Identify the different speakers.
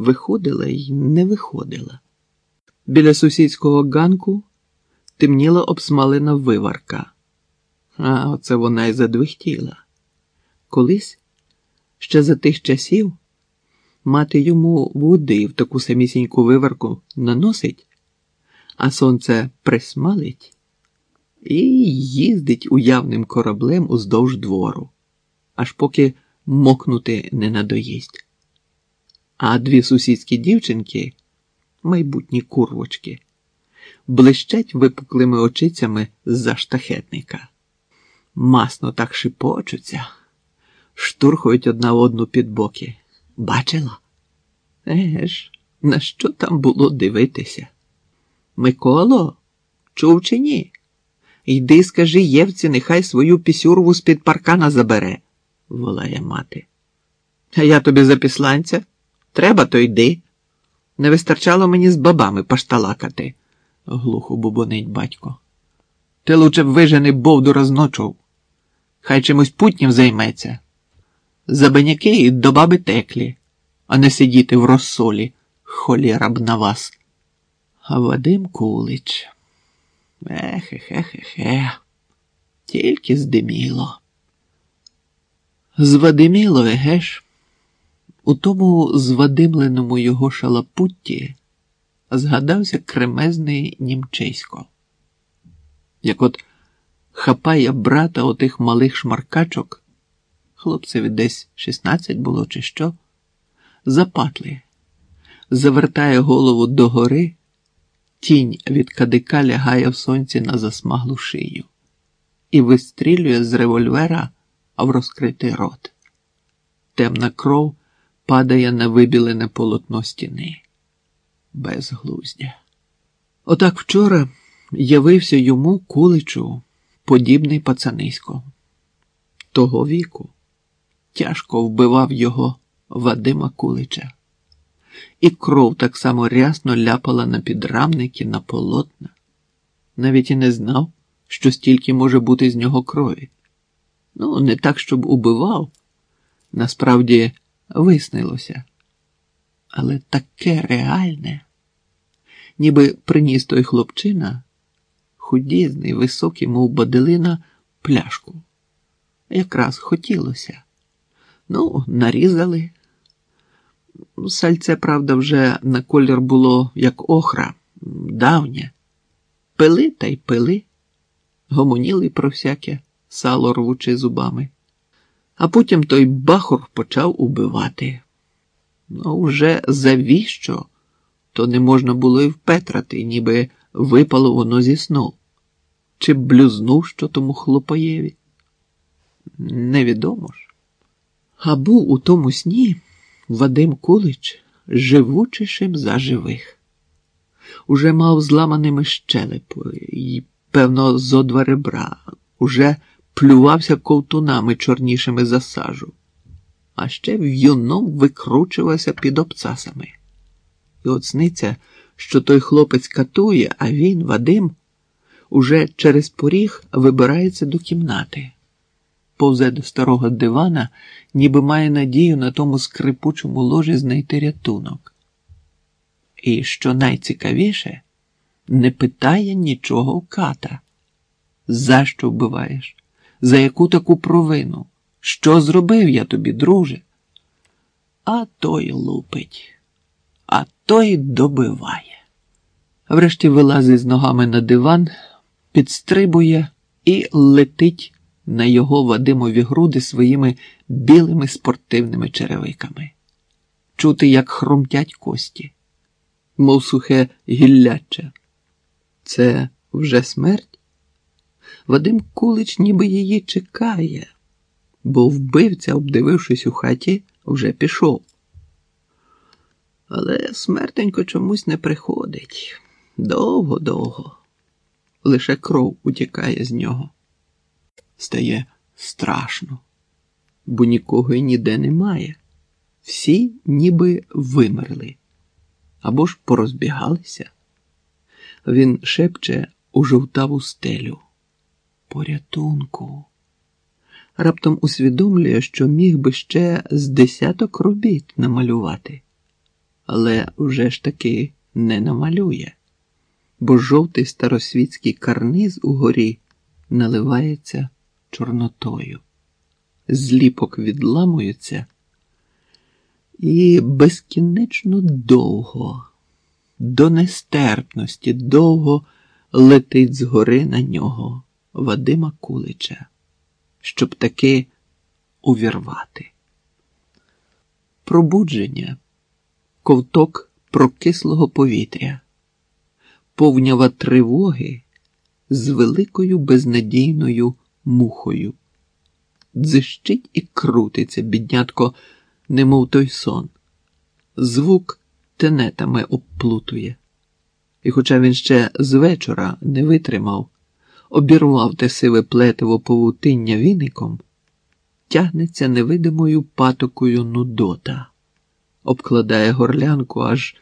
Speaker 1: виходила й не виходила. Біля сусідського ганку темніла обсмалена виварка. А оце вона й задвихтіла. Колись, ще за тих часів, мати йому води в таку самісіньку виварку наносить, а сонце присмалить і їздить уявним кораблем уздовж двору, аж поки мокнути не надоїсть. А дві сусідські дівчинки, майбутні курвочки, блищать випуклими очицями з-за штахетника. Масно так шипочуться, штурхають одна одну під боки. Бачила? Еге ж, на що там було дивитися? Миколо, чув чи ні? Йди, скажи Євці, нехай свою пісюрву з-під паркана забере, волає мати. А я тобі за післанця? Треба, то йди. Не вистачало мені з бабами пашталакати, глухо бубонить батько. Ти лучше б вижени бовдура зночов. Хай чимось путнім займеться. Забеняки і до баби теклі, а не сидіти в розсолі, холєра б на вас. А Вадим Кулич. Ехе-хе-хе-хе. Тільки здиміло. Звадиміло, еге ж? У тому звадимленому його шалапутті згадався кремезний німчисько. Як от хапає брата отих малих шмаркачок, хлопцеві десь 16 було, чи що, запатли, завертає голову догори, тінь від кадика лягає в сонці на засмаглу шию і вистрілює з револьвера в розкритий рот. Темна кров падає на вибілене полотно стіни. Безглуздя. Отак вчора явився йому куличу подібний пацанисько. Того віку тяжко вбивав його Вадима Кулича, і кров так само рясно ляпала на підрамники, на полотна. Навіть і не знав, що стільки може бути з нього крові. Ну, не так, щоб убивав, насправді виснилося. Але таке реальне, ніби приніс той хлопчина, худізний, високий, мов баделина, пляшку. Якраз хотілося. Ну, нарізали. Сальце, правда, вже на колір було як охра, давнє. Пили та й пили, гомоніли про всяке, сало рвучи зубами. А потім той бахур почав убивати. Ну, вже завіщо, то не можна було і впетрати, ніби випало воно зі сну. Чи блюзнув що тому хлопаєві? Невідомо ж. А був у тому сні Вадим Кулич живучішим за живих. Уже мав зламаними щелепи і, певно, зо два ребра, уже плювався ковтунами чорнішими за сажу, а ще в'юном викручувався під обцасами. І от сниться, що той хлопець катує, а він, Вадим, уже через поріг вибирається до кімнати, повзе до старого дивана, ніби має надію на тому скрипучому ложі знайти рятунок. І що найцікавіше, не питає нічого у ката. За що вбиваєш? За яку таку провину? Що зробив я тобі, друже? А той лупить, а той добиває. Врешті вилазить з ногами на диван, підстрибує і летить на його Вадимові груди своїми білими спортивними черевиками. Чути, як хрумтять кості, мов сухе гілляче. Це вже смерть? Вадим Кулич ніби її чекає, бо вбивця, обдивившись у хаті, вже пішов. Але смертенько чомусь не приходить довго-довго. Лише кров утікає з нього. Стає страшно, бо нікого й ніде немає. Всі ніби вимерли або ж порозбігалися. Він шепче у жовтаву стелю. Порятунку. Раптом усвідомлює, що міг би ще з десяток робіт намалювати. але вже ж таки не намалює, бо жовтий старосвітський карниз угорі наливається чорнотою. Зліпок відламуються і безкінечно довго, до нестерпності довго летить згори на нього Вадима Кулича, щоб таки увірвати. Пробудження, ковток прокислого повітря, повнява тривоги з великою безнадійною мухою. Дзищить і крутиться, біднятко, немов той сон. Звук тенетами обплутує. І, хоча він ще з вечора не витримав, обірвав те сиве плетиво павутиння віником, тягнеться невидимою патокою нудота, обкладає горлянку аж